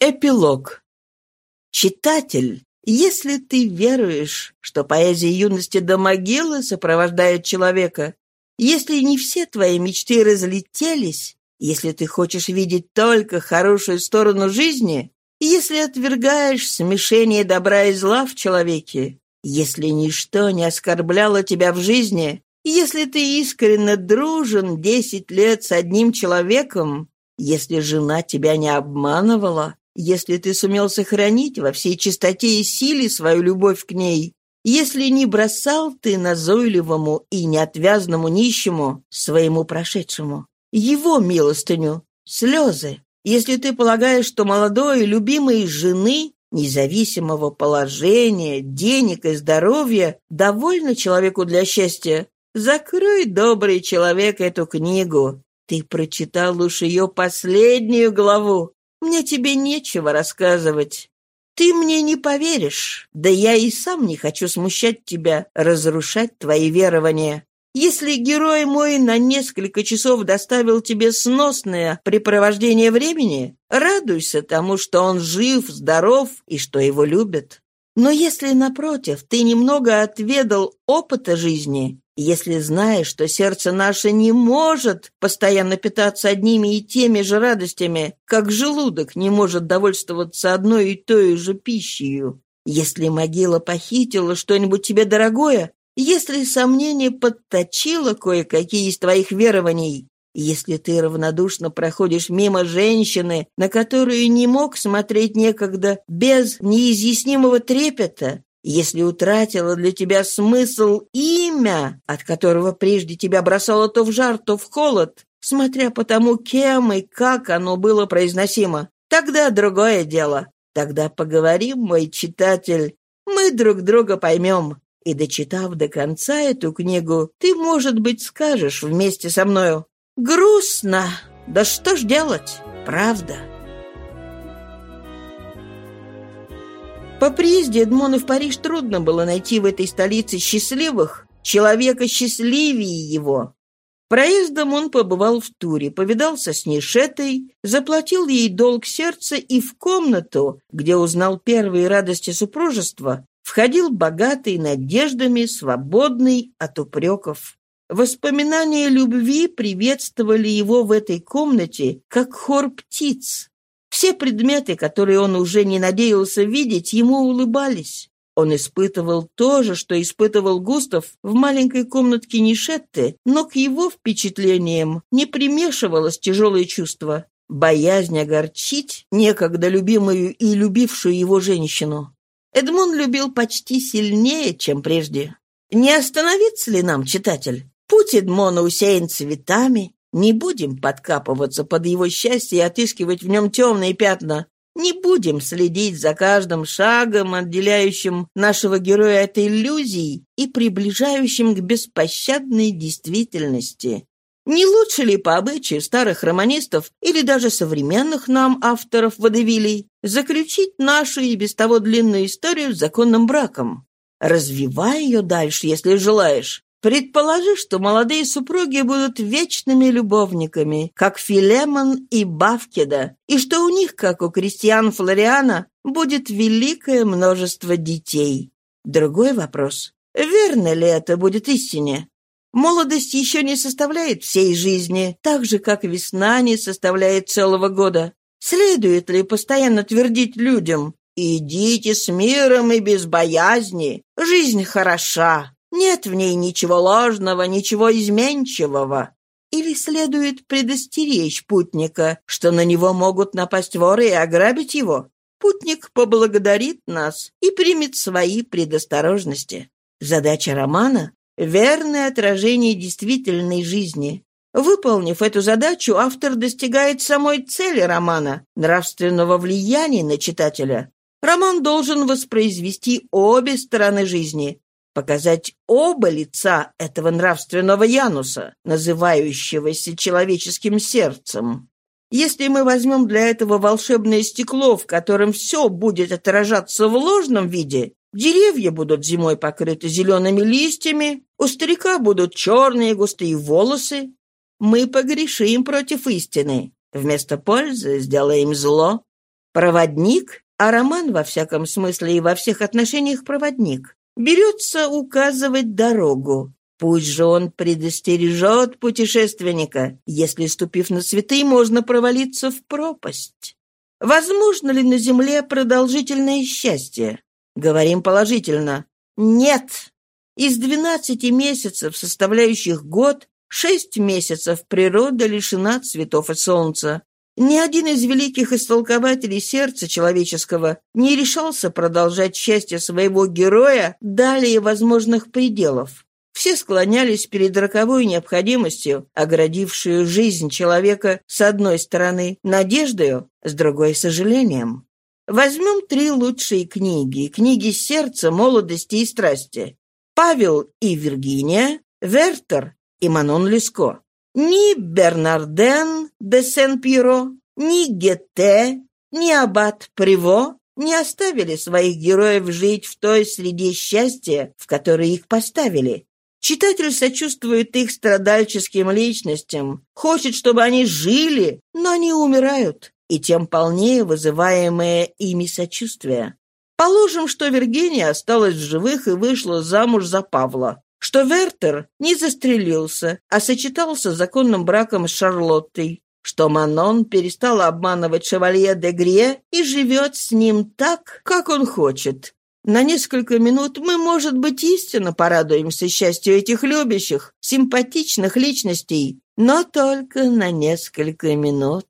Эпилог. Читатель, если ты веруешь, что поэзия юности до могилы сопровождает человека, если не все твои мечты разлетелись, если ты хочешь видеть только хорошую сторону жизни, если отвергаешь смешение добра и зла в человеке, если ничто не оскорбляло тебя в жизни, если ты искренне дружен десять лет с одним человеком, если жена тебя не обманывала, если ты сумел сохранить во всей чистоте и силе свою любовь к ней, если не бросал ты назойливому и неотвязному нищему, своему прошедшему, его милостыню, слезы, если ты полагаешь, что молодой и любимой жены, независимого положения, денег и здоровья довольно человеку для счастья, закрой, добрый человек, эту книгу. Ты прочитал уж ее последнюю главу, мне тебе нечего рассказывать. Ты мне не поверишь, да я и сам не хочу смущать тебя, разрушать твои верования. Если герой мой на несколько часов доставил тебе сносное препровождение времени, радуйся тому, что он жив, здоров и что его любят. Но если, напротив, ты немного отведал опыта жизни, если знаешь, что сердце наше не может постоянно питаться одними и теми же радостями, как желудок не может довольствоваться одной и той же пищей, если могила похитила что-нибудь тебе дорогое, если сомнение подточило кое-какие из твоих верований, если ты равнодушно проходишь мимо женщины, на которую не мог смотреть некогда без неизъяснимого трепета, если утратила для тебя смысл имя, от которого прежде тебя бросало то в жар, то в холод, смотря по тому, кем и как оно было произносимо, тогда другое дело. Тогда поговорим, мой читатель, мы друг друга поймем. И, дочитав до конца эту книгу, ты, может быть, скажешь вместе со мною «Грустно! Да что ж делать? Правда?» По приезде Эдмона в Париж трудно было найти в этой столице счастливых, человека счастливее его. Проездом он побывал в туре, повидался с Нишетой, заплатил ей долг сердца и в комнату, где узнал первые радости супружества, входил богатый надеждами, свободный от упреков. Воспоминания любви приветствовали его в этой комнате, как хор птиц. Все предметы, которые он уже не надеялся видеть, ему улыбались. Он испытывал то же, что испытывал Густав в маленькой комнатке Нишетты, но к его впечатлениям не примешивалось тяжелое чувство. Боязнь огорчить некогда любимую и любившую его женщину. Эдмон любил почти сильнее, чем прежде. Не остановится ли нам, читатель? Путь Эдмона усеян цветами, не будем подкапываться под его счастье и отыскивать в нем темные пятна. Не будем следить за каждым шагом, отделяющим нашего героя от иллюзий и приближающим к беспощадной действительности. Не лучше ли по обычаю старых романистов или даже современных нам авторов водевилей заключить нашу и без того длинную историю законным браком? Развивай ее дальше, если желаешь, Предположи, что молодые супруги будут вечными любовниками, как Филемон и Бавкеда, и что у них, как у крестьян Флориана, будет великое множество детей. Другой вопрос. Верно ли это будет истине? Молодость еще не составляет всей жизни, так же, как весна не составляет целого года. Следует ли постоянно твердить людям «Идите с миром и без боязни, жизнь хороша, нет в ней ничего ложного, ничего изменчивого. Или следует предостеречь путника, что на него могут напасть воры и ограбить его? Путник поблагодарит нас и примет свои предосторожности. Задача романа — верное отражение действительной жизни. Выполнив эту задачу, автор достигает самой цели романа — нравственного влияния на читателя. Роман должен воспроизвести обе стороны жизни, показать оба лица этого нравственного Януса, называющегося человеческим сердцем. Если мы возьмем для этого волшебное стекло, в котором все будет отражаться в ложном виде, деревья будут зимой покрыты зелеными листьями, у старика будут черные густые волосы, мы погрешим против истины. Вместо пользы сделаем зло. Проводник, а роман во всяком смысле и во всех отношениях проводник, берется указывать дорогу. Пусть же он предостережет путешественника, если, ступив на цветы, можно провалиться в пропасть. Возможно ли на земле продолжительное счастье? Говорим положительно. Нет. Из 12 месяцев, составляющих год, 6 месяцев природа лишена цветов и солнца. Ни один из великих истолкователей сердца человеческого не решался продолжать счастье своего героя далее возможных пределов. Все склонялись перед роковой необходимостью, оградившую жизнь человека с одной стороны надеждою, с другой — сожалением. Возьмем три лучшие книги, книги сердца, молодости и страсти. Павел и Виргиния, Вертер и Манон Леско. Ни Бернарден де Сен-Пьеро, ни Гете, ни Аббат Приво не оставили своих героев жить в той среде счастья, в которой их поставили, Читатель сочувствует их страдальческим личностям, хочет, чтобы они жили, но они умирают, и тем полнее вызываемое ими сочувствие. Положим, что Виргиния осталась в живых и вышла замуж за Павла, что Вертер не застрелился, а сочетался законным браком с Шарлоттой, что Манон перестала обманывать шевалье де Грие и живет с ним так, как он хочет, на несколько минут мы, может быть, истинно порадуемся счастью этих любящих, симпатичных личностей, но только на несколько минут.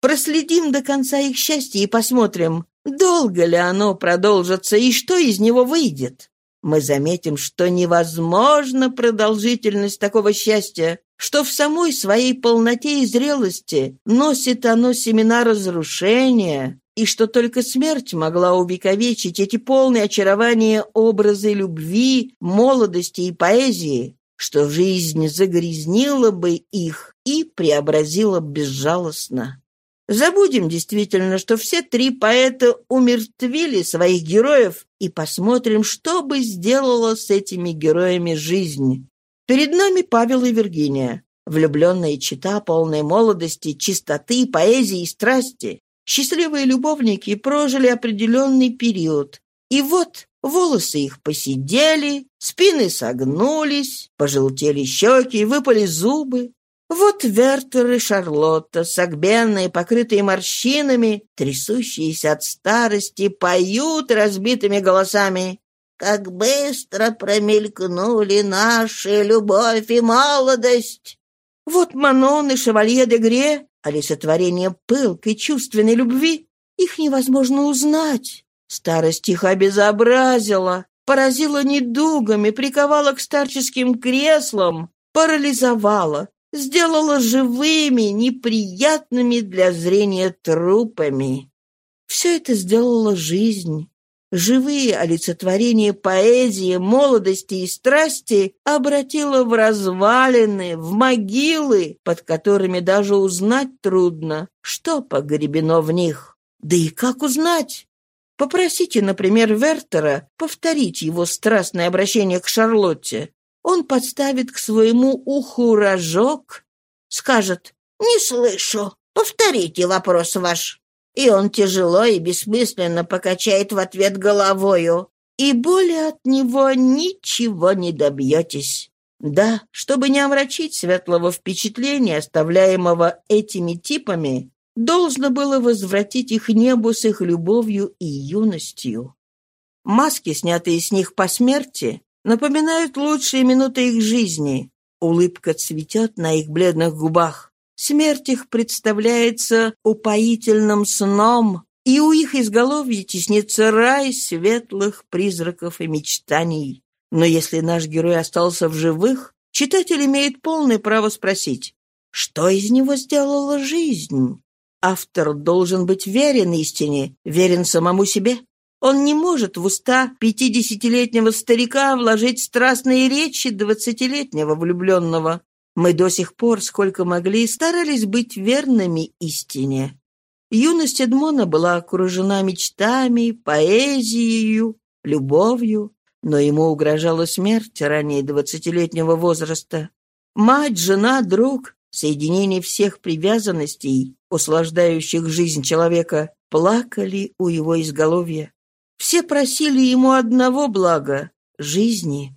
Проследим до конца их счастья и посмотрим, долго ли оно продолжится и что из него выйдет. Мы заметим, что невозможна продолжительность такого счастья, что в самой своей полноте и зрелости носит оно семена разрушения, и что только смерть могла увековечить эти полные очарования образы любви, молодости и поэзии, что жизнь загрязнила бы их и преобразила безжалостно. Забудем действительно, что все три поэта умертвили своих героев, и посмотрим, что бы сделала с этими героями жизнь. Перед нами Павел и Виргиния, влюбленные чита, полной молодости, чистоты, поэзии и страсти. Счастливые любовники прожили определенный период. И вот волосы их посидели, спины согнулись, пожелтели щеки, выпали зубы. Вот Вертер и Шарлотта, согбенные, покрытые морщинами, трясущиеся от старости, поют разбитыми голосами. «Как быстро промелькнули наши любовь и молодость!» Вот Манон и Шевалье де Гре олицетворение пылкой чувственной любви, их невозможно узнать. Старость их обезобразила, поразила недугами, приковала к старческим креслам, парализовала, сделала живыми, неприятными для зрения трупами. Все это сделала жизнь, живые олицетворения поэзии, молодости и страсти обратила в развалины, в могилы, под которыми даже узнать трудно, что погребено в них. Да и как узнать? Попросите, например, Вертера повторить его страстное обращение к Шарлотте. Он подставит к своему уху рожок, скажет «Не слышу, повторите вопрос ваш» и он тяжело и бессмысленно покачает в ответ головою, и более от него ничего не добьетесь. Да, чтобы не омрачить светлого впечатления, оставляемого этими типами, должно было возвратить их небу с их любовью и юностью. Маски, снятые с них по смерти, напоминают лучшие минуты их жизни. Улыбка цветет на их бледных губах. Смерть их представляется упоительным сном, и у их изголовья теснится рай светлых призраков и мечтаний. Но если наш герой остался в живых, читатель имеет полное право спросить, что из него сделала жизнь? Автор должен быть верен истине, верен самому себе. Он не может в уста пятидесятилетнего старика вложить страстные речи двадцатилетнего влюбленного. Мы до сих пор, сколько могли, старались быть верными истине. Юность Эдмона была окружена мечтами, поэзией, любовью, но ему угрожала смерть ранее двадцатилетнего возраста. Мать, жена, друг, соединение всех привязанностей, услаждающих жизнь человека, плакали у его изголовья. Все просили ему одного блага — жизни.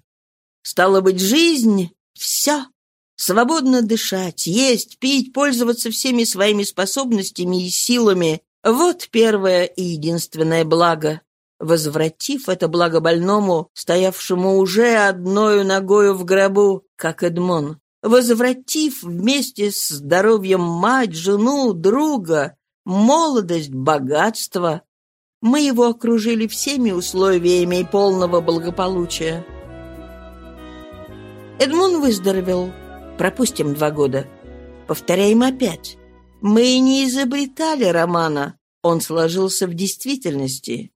Стало быть, жизнь — все. Свободно дышать, есть, пить, пользоваться всеми своими способностями и силами — вот первое и единственное благо. Возвратив это благо больному, стоявшему уже одною ногою в гробу, как Эдмон, возвратив вместе с здоровьем мать, жену, друга, молодость, богатство, мы его окружили всеми условиями полного благополучия. Эдмон выздоровел. Пропустим два года. Повторяем опять. Мы не изобретали романа. Он сложился в действительности.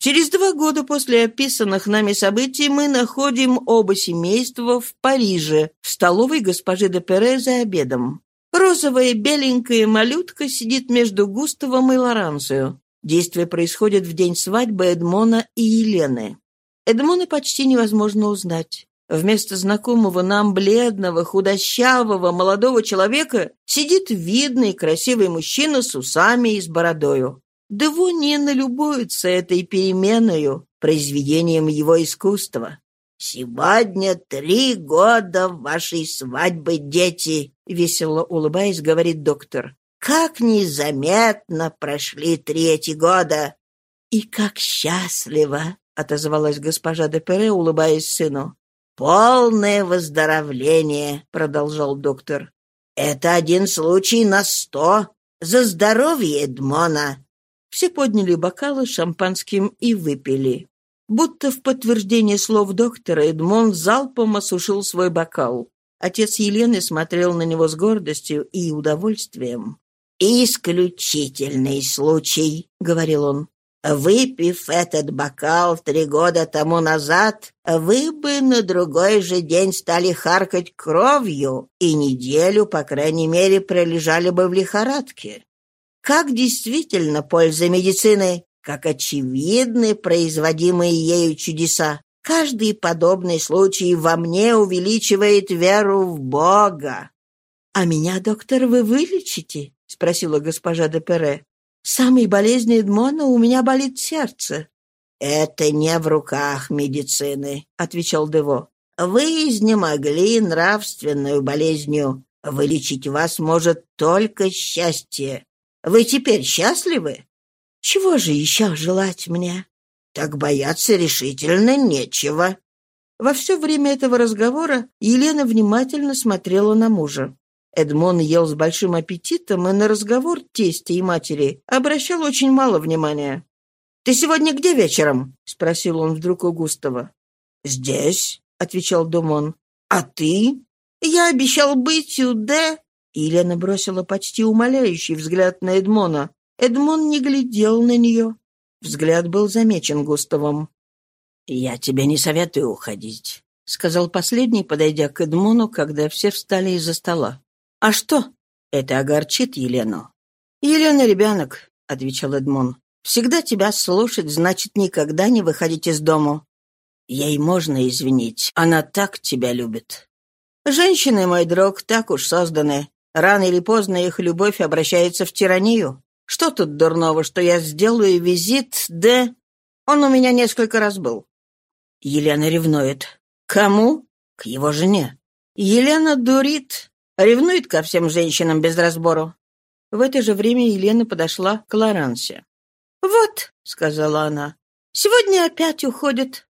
Через два года после описанных нами событий мы находим оба семейства в Париже, в столовой госпожи де Пере за обедом. Розовая беленькая малютка сидит между Густавом и Лоранцию. Действие происходит в день свадьбы Эдмона и Елены. Эдмона почти невозможно узнать. Вместо знакомого нам бледного, худощавого, молодого человека сидит видный, красивый мужчина с усами и с бородою. Дево не налюбуется этой переменою, произведением его искусства. «Сегодня три года вашей свадьбы, дети!» — весело улыбаясь, говорит доктор. «Как незаметно прошли третьи года!» «И как счастливо!» — отозвалась госпожа де Пере, улыбаясь сыну. «Полное выздоровление!» — продолжал доктор. «Это один случай на сто. За здоровье Эдмона!» Все подняли бокалы шампанским и выпили. Будто в подтверждение слов доктора Эдмон залпом осушил свой бокал. Отец Елены смотрел на него с гордостью и удовольствием. «Исключительный случай», — говорил он. «Выпив этот бокал три года тому назад, вы бы на другой же день стали харкать кровью и неделю, по крайней мере, пролежали бы в лихорадке. Как действительно польза медицины, как очевидны производимые ею чудеса. Каждый подобный случай во мне увеличивает веру в Бога. — А меня, доктор, вы вылечите? — спросила госпожа де Пере. — Самой болезни Эдмона у меня болит сердце. — Это не в руках медицины, — отвечал Дево. — Вы изнемогли нравственную болезнью. Вылечить вас может только счастье. Вы теперь счастливы? Чего же еще желать мне? Так бояться решительно нечего. Во все время этого разговора Елена внимательно смотрела на мужа. Эдмон ел с большим аппетитом и на разговор тестя и матери обращал очень мало внимания. «Ты сегодня где вечером?» — спросил он вдруг у Густава. «Здесь», — отвечал Думон. «А ты?» «Я обещал быть у Д...» Елена бросила почти умоляющий взгляд на Эдмона. Эдмон не глядел на нее. Взгляд был замечен Густавом. «Я тебе не советую уходить», — сказал последний, подойдя к Эдмону, когда все встали из-за стола. «А что?» «Это огорчит Елену». «Елена ребенок», — отвечал Эдмон. «Всегда тебя слушать, значит, никогда не выходить из дому». «Ей можно извинить. Она так тебя любит». «Женщины, мой друг, так уж созданы. Рано или поздно их любовь обращается в тиранию. Что тут дурного, что я сделаю визит, Д? Он у меня несколько раз был. Елена ревнует. Кому? К его жене. Елена дурит. Ревнует ко всем женщинам без разбору. В это же время Елена подошла к Лорансе. «Вот», — сказала она, — «сегодня опять уходит».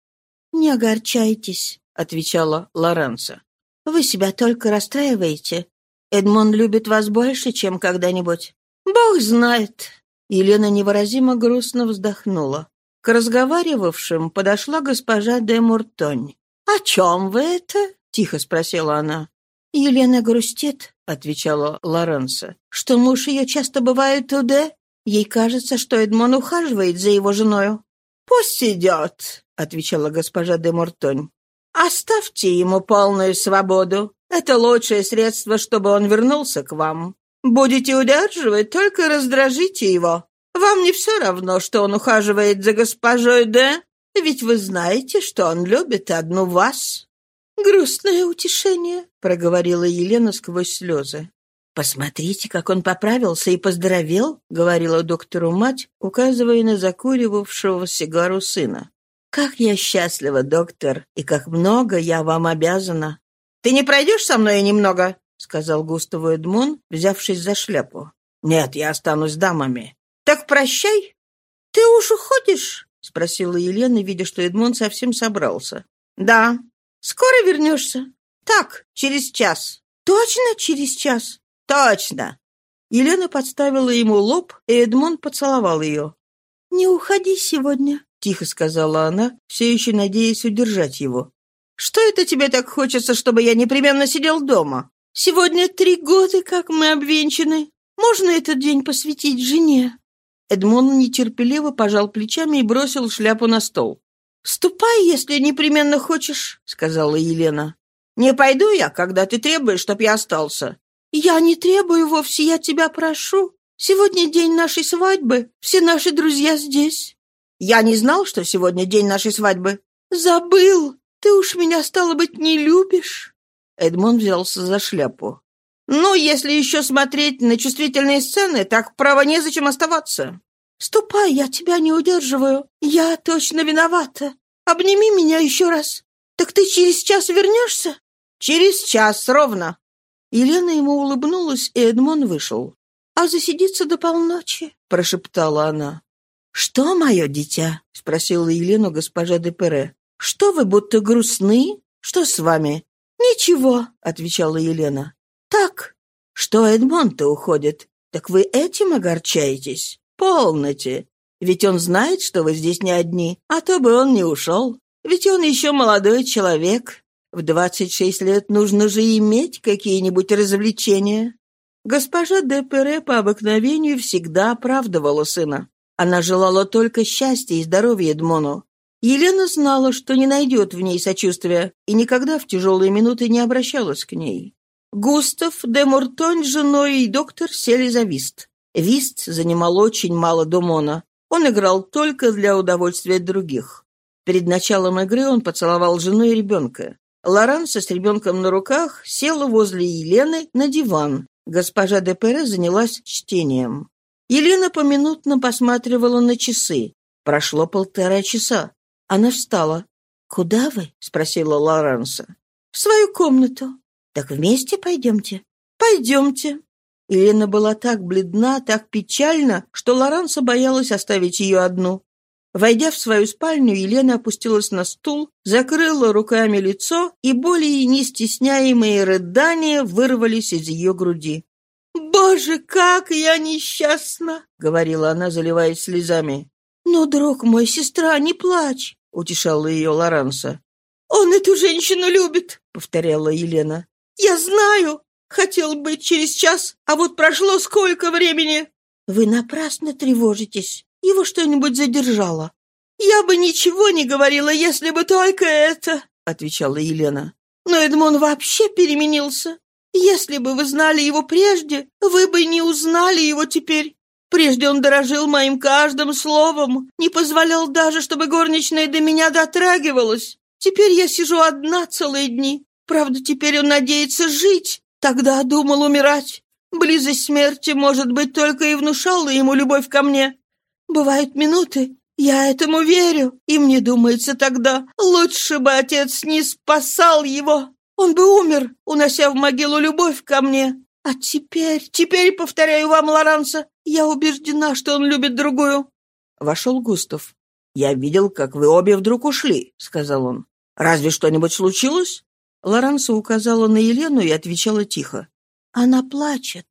«Не огорчайтесь», — отвечала Лоранса. «Вы себя только расстраиваете. Эдмон любит вас больше, чем когда-нибудь. Бог знает. Елена невыразимо грустно вздохнула. К разговаривавшим подошла госпожа де Муртонь. «О чем вы это?» — тихо спросила она. «Елена грустит», — отвечала Лоренцо, «что муж ее часто бывает туда. Ей кажется, что Эдмон ухаживает за его женою». «Пусть идет», — отвечала госпожа де Муртонь. «Оставьте ему полную свободу. Это лучшее средство, чтобы он вернулся к вам. Будете удерживать, только раздражите его. Вам не все равно, что он ухаживает за госпожой Д, ведь вы знаете, что он любит одну вас». «Грустное утешение», — проговорила Елена сквозь слезы. «Посмотрите, как он поправился и поздоровел», — говорила доктору мать, указывая на закуривавшего сигару сына. «Как я счастлива, доктор, и как много я вам обязана». «Ты не пройдешь со мной немного?» — сказал Густаву Эдмон, взявшись за шляпу. «Нет, я останусь с дамами». «Так прощай». «Ты уж уходишь?» — спросила Елена, видя, что Эдмон совсем собрался. «Да». «Скоро вернешься?» «Так, через час». «Точно через час?» «Точно!» Елена подставила ему лоб, и Эдмон поцеловал ее. «Не уходи сегодня», — тихо сказала она, все еще надеясь удержать его. «Что это тебе так хочется, чтобы я непременно сидел дома? Сегодня три года, как мы обвенчаны. Можно этот день посвятить жене?» Эдмон нетерпеливо пожал плечами и бросил шляпу на стол. «Ступай, если непременно хочешь», — сказала Елена. «Не пойду я, когда ты требуешь, чтоб я остался. «Я не требую вовсе, я тебя прошу. Сегодня день нашей свадьбы, все наши друзья здесь». «Я не знал, что сегодня день нашей свадьбы». «Забыл. Ты уж меня, стало быть, не любишь». Эдмон взялся за шляпу. «Ну, если еще смотреть на чувствительные сцены, так право незачем оставаться». «Ступай, я тебя не удерживаю. Я точно виновата. Обними меня еще раз. Так ты через час вернешься?» «Через час ровно. Елена ему улыбнулась, и Эдмон вышел. «А засидится до полночи», — прошептала она. «Что, мое дитя?» — спросила Елену госпожа де Пере. «Что вы будто грустны? Что с вами?» «Ничего», — отвечала Елена. «Так». «Что Эдмон-то уходит? Так вы этим огорчаетесь? Полноте. Ведь он знает, что вы здесь не одни, а то бы он не ушел. Ведь он еще молодой человек. В двадцать шесть лет нужно же иметь какие-нибудь развлечения. Госпожа де Пере по обыкновению всегда оправдывала сына. Она желала только счастья и здоровья Эдмону. Елена знала, что не найдет в ней сочувствия, и никогда в тяжелые минуты не обращалась к ней. Густав де Муртонь с женой и доктор сели за вист. Вист занимал очень мало Думона. Он играл только для удовольствия других. Перед началом игры он поцеловал жену и ребенка. Лоранса с ребенком на руках села возле Елены на диван. Госпожа де Пере занялась чтением. Елена поминутно посматривала на часы. Прошло полтора часа. Она встала. «Куда вы?» — спросила Лоранса. «В свою комнату». «Так вместе пойдемте?» «Пойдемте». Елена была так бледна, так печальна, что Лоранса боялась оставить ее одну. Войдя в свою спальню, Елена опустилась на стул, закрыла руками лицо, и более нестесняемые рыдания вырвались из ее груди. «Боже, как я несчастна!» — говорила она, заливаясь слезами. «Но, друг мой, сестра, не плачь!» — утешала ее Лоранса. «Он эту женщину любит!» — повторяла Елена. «Я знаю! Хотел быть через час, а вот прошло сколько времени!» «Вы напрасно тревожитесь. Его что-нибудь задержало?» «Я бы ничего не говорила, если бы только это», — отвечала Елена. «Но Эдмон вообще переменился. Если бы вы знали его прежде, вы бы не узнали его теперь. Прежде он дорожил моим каждым словом, не позволял даже, чтобы горничная до меня дотрагивалась. Теперь я сижу одна целые дни. Правда, теперь он надеется жить. Тогда думал умирать. Близость смерти, может быть, только и внушала ему любовь ко мне. Бывают минуты, я этому верю, и мне думается тогда, лучше бы отец не спасал его. Он бы умер, унося в могилу любовь ко мне. А теперь, теперь, повторяю вам, Лоранса, я убеждена, что он любит другую». Вошел Густав. «Я видел, как вы обе вдруг ушли», — сказал он. «Разве что-нибудь случилось?» Лоранса указала на Елену и отвечала тихо. «Она плачет».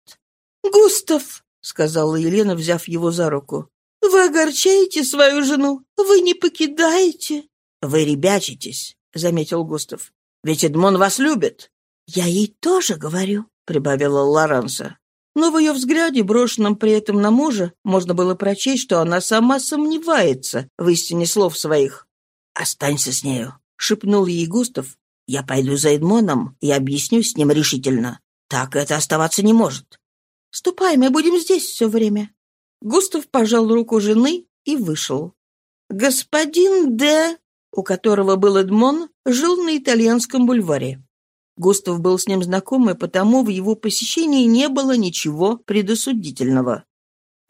«Густав!» — сказала Елена, взяв его за руку. Вы огорчаете свою жену? Вы не покидаете?» «Вы ребячитесь», — заметил Густав. «Ведь Эдмон вас любит». «Я ей тоже говорю», — прибавила Лоранса. Но в ее взгляде, брошенном при этом на мужа, можно было прочесть, что она сама сомневается в истине слов своих. «Останься с нею», — шепнул ей Густав. «Я пойду за Эдмоном и объясню с ним решительно. Так это оставаться не может». «Ступай, мы будем здесь все время», Густав пожал руку жены и вышел. Господин Д, у которого был Эдмон, жил на итальянском бульваре. Густав был с ним знаком, и потому в его посещении не было ничего предосудительного.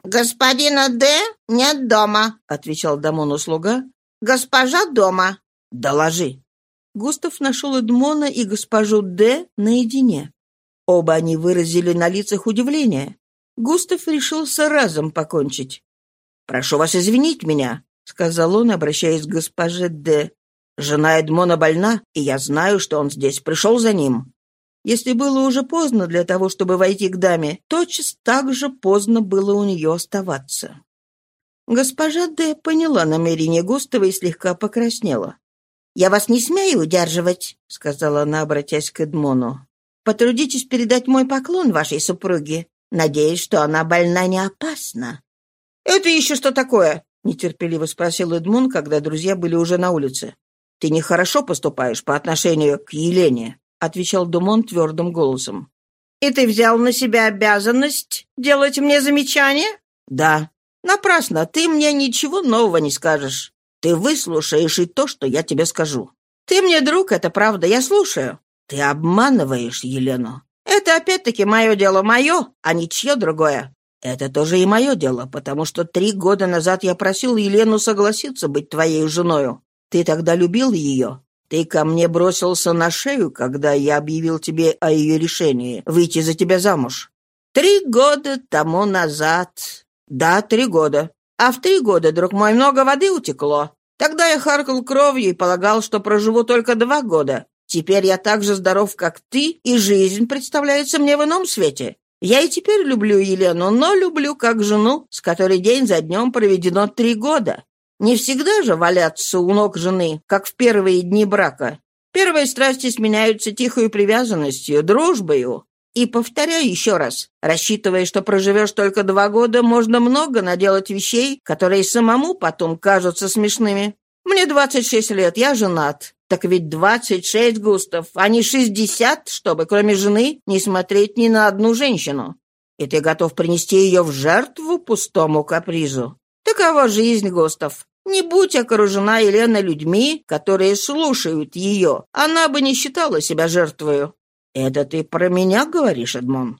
«Господина Д. нет дома», — отвечал Дамону слуга. «Госпожа дома». «Доложи». Густав нашел Эдмона и госпожу Д. наедине. Оба они выразили на лицах удивление. Густав решился разом покончить. «Прошу вас извинить меня», — сказал он, обращаясь к госпоже Д. «Жена Эдмона больна, и я знаю, что он здесь пришел за ним. Если было уже поздно для того, чтобы войти к даме, тотчас так же поздно было у нее оставаться. Госпожа Д. поняла намерение Густава и слегка покраснела. «Я вас не смею удерживать», — сказала она, обратясь к Эдмону. «Потрудитесь передать мой поклон вашей супруге. Надеюсь, что она больна не опасна». «Это еще что такое?» — нетерпеливо спросил Эдмон, когда друзья были уже на улице. «Ты нехорошо поступаешь по отношению к Елене». — отвечал Думон твердым голосом. «И ты взял на себя обязанность делать мне замечание?» «Да». «Напрасно, ты мне ничего нового не скажешь. Ты выслушаешь и то, что я тебе скажу. Ты мне друг, это правда, я слушаю. Ты обманываешь Елену. Это опять-таки мое дело, мое, а не чье другое. Это тоже и мое дело, потому что три года назад я просил Елену согласиться быть твоей женою. Ты тогда любил ее, ты ко мне бросился на шею, когда я объявил тебе о ее решении выйти за тебя замуж. Три года тому назад. Да, три года. А в три года, друг мой, много воды утекло. Тогда я харкал кровью и полагал, что проживу только два года. Теперь я так же здоров, как ты, и жизнь представляется мне в ином свете. Я и теперь люблю Елену, но люблю как жену, с которой день за днем проведено три года. Не всегда же валяться у ног жены, как в первые дни брака. Первые страсти сменяются тихой привязанностью, дружбою. И повторяю еще раз, рассчитывая, что проживешь только два года, можно много наделать вещей, которые самому потом кажутся смешными. Мне 26 лет, я женат. Так ведь 26, Густав, а не 60, чтобы кроме жены не смотреть ни на одну женщину. И ты готов принести ее в жертву пустому капризу. Такова жизнь, Густав. Не будь окружена Елена людьми, которые слушают ее, она бы не считала себя жертвою. Это ты про меня говоришь, Эдмон?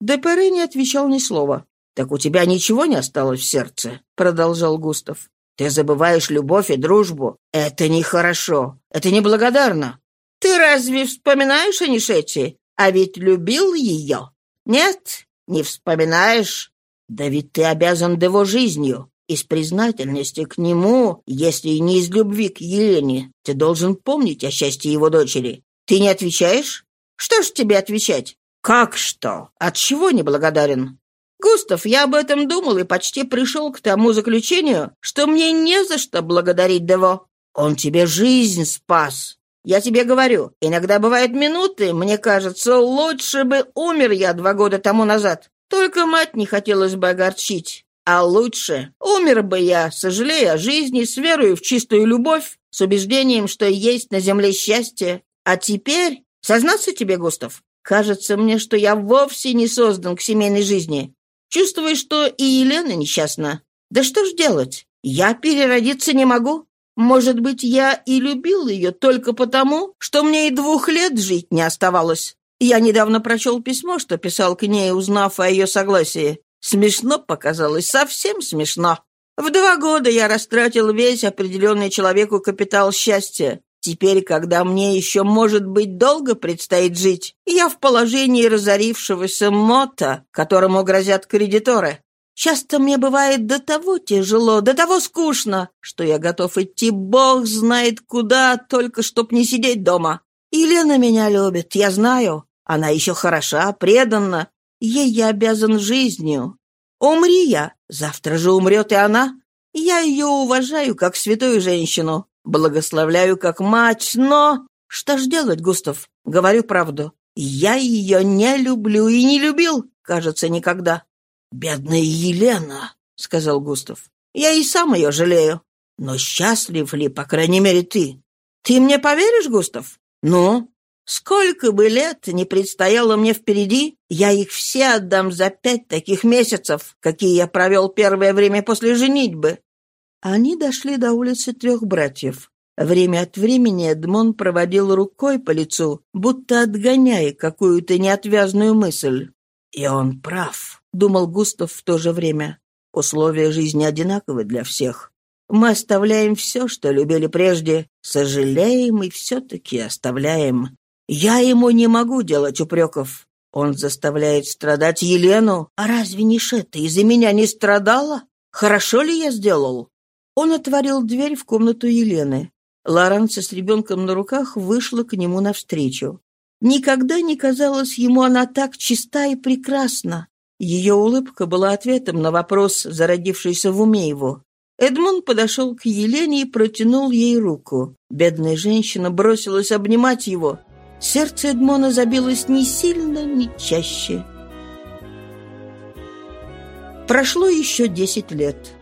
Депере не отвечал ни слова. «Так у тебя ничего не осталось в сердце?» — продолжал Густав. «Ты забываешь любовь и дружбу. Это нехорошо. Это неблагодарно. Ты разве вспоминаешь о Нишете? А ведь любил ее. Нет, не вспоминаешь. Да ведь ты обязан его жизнью. Из признательности к нему, если не из любви к Елене, ты должен помнить о счастье его дочери. Ты не отвечаешь? Что ж тебе отвечать? Как что? От чего неблагодарен? Густав, я об этом думал и почти пришел к тому заключению, что мне не за что благодарить Дево. Он тебе жизнь спас. Я тебе говорю, иногда бывают минуты, мне кажется, лучше бы умер я два года тому назад. Только мать не хотелось бы огорчить. А лучше умер бы я, сожалея о жизни, с верой в чистую любовь, с убеждением, что есть на земле счастье. А теперь, сознаться тебе, Густав, кажется мне, что я вовсе не создан к семейной жизни. Чувствую, что и Елена несчастна. Да что ж делать? Я переродиться не могу. Может быть, я и любил ее только потому, что мне и двух лет жить не оставалось. Я недавно прочел письмо, что писал к ней, узнав о ее согласии. Смешно показалось, совсем смешно. В два года я растратил весь определенный человеку капитал счастья. Теперь, когда мне еще, может быть, долго предстоит жить, я в положении разорившегося мота, которому грозят кредиторы. Часто мне бывает до того тяжело, до того скучно, что я готов идти бог знает куда, только чтоб не сидеть дома. Елена меня любит, я знаю. Она еще хороша, преданна, Ей я обязан жизнью. Умри я, завтра же умрет и она. Я ее уважаю как святую женщину, благословляю как мать, но... Что ж делать, Густав? Говорю правду. Я ее не люблю и не любил, кажется, никогда. «Бедная Елена», — сказал Густав. «Я и сам ее жалею. Но счастлив ли, по крайней мере, ты? Ты мне поверишь, Густав? Ну, Сколько бы лет не предстояло мне впереди, я их все отдам за пять таких месяцев, какие я провел первое время после женитьбы». Они дошли до улицы трех братьев. Время от времени Эдмон проводил рукой по лицу, будто отгоняя какую-то неотвязную мысль. «И он прав», — думал Густав в то же время. «Условия жизни одинаковы для всех. Мы оставляем все, что любили прежде, сожалеем и все-таки оставляем. Я ему не могу делать упреков. Он заставляет страдать Елену. А разве не Шета из-за меня не страдала? Хорошо ли я сделал?» Он отворил дверь в комнату Елены. Лоранца с ребенком на руках вышла к нему навстречу. Никогда не казалось ему она так чиста и прекрасна. Ее улыбка была ответом на вопрос, зародившийся в уме его. Эдмон подошел к Елене и протянул ей руку. Бедная женщина бросилась обнимать его. Сердце Эдмона забилось не сильно, не чаще. Прошло еще десять лет.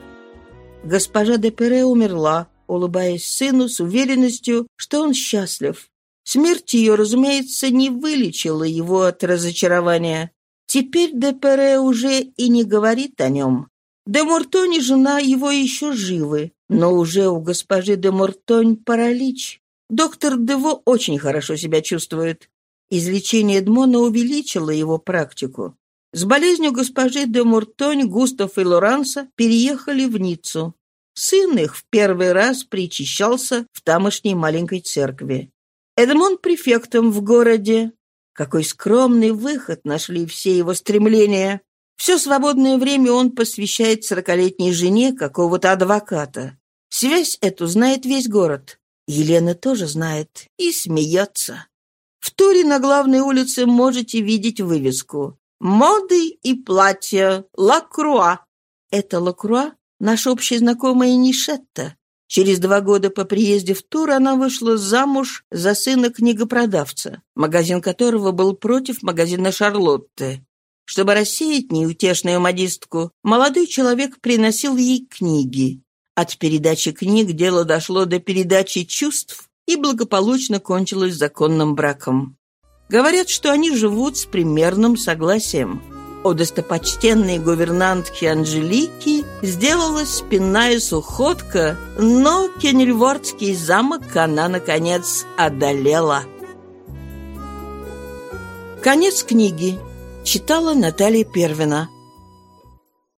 Госпожа де Пере умерла, улыбаясь сыну с уверенностью, что он счастлив. Смерть ее, разумеется, не вылечила его от разочарования. Теперь де Пере уже и не говорит о нем. Де Муртонь и жена его еще живы, но уже у госпожи де Муртонь паралич. Доктор Дево очень хорошо себя чувствует. Излечение Эдмона увеличило его практику. С болезнью госпожи де Муртонь Густав и Лоранса переехали в Ниццу. Сын их в первый раз причащался в тамошней маленькой церкви. Эдмон префектом в городе. Какой скромный выход нашли все его стремления. Все свободное время он посвящает сорокалетней жене какого-то адвоката. Связь эту знает весь город. Елена тоже знает и смеется. В туре на главной улице можете видеть вывеску «Моды и платья Лакруа». Это Лакруа Наша общая знакомая Нишетта. Через два года по приезде в Тур она вышла замуж за сына книгопродавца, магазин которого был против магазина Шарлотты. Чтобы рассеять неутешную модистку, молодой человек приносил ей книги. От передачи книг дело дошло до передачи чувств и благополучно кончилось законным браком. Говорят, что они живут с примерным согласием. У достопочтенной гувернантки Анжелики сделалась спинная сухотка, но Кенельвордский замок она, наконец, одолела. Конец книги. Читала Наталья Первина.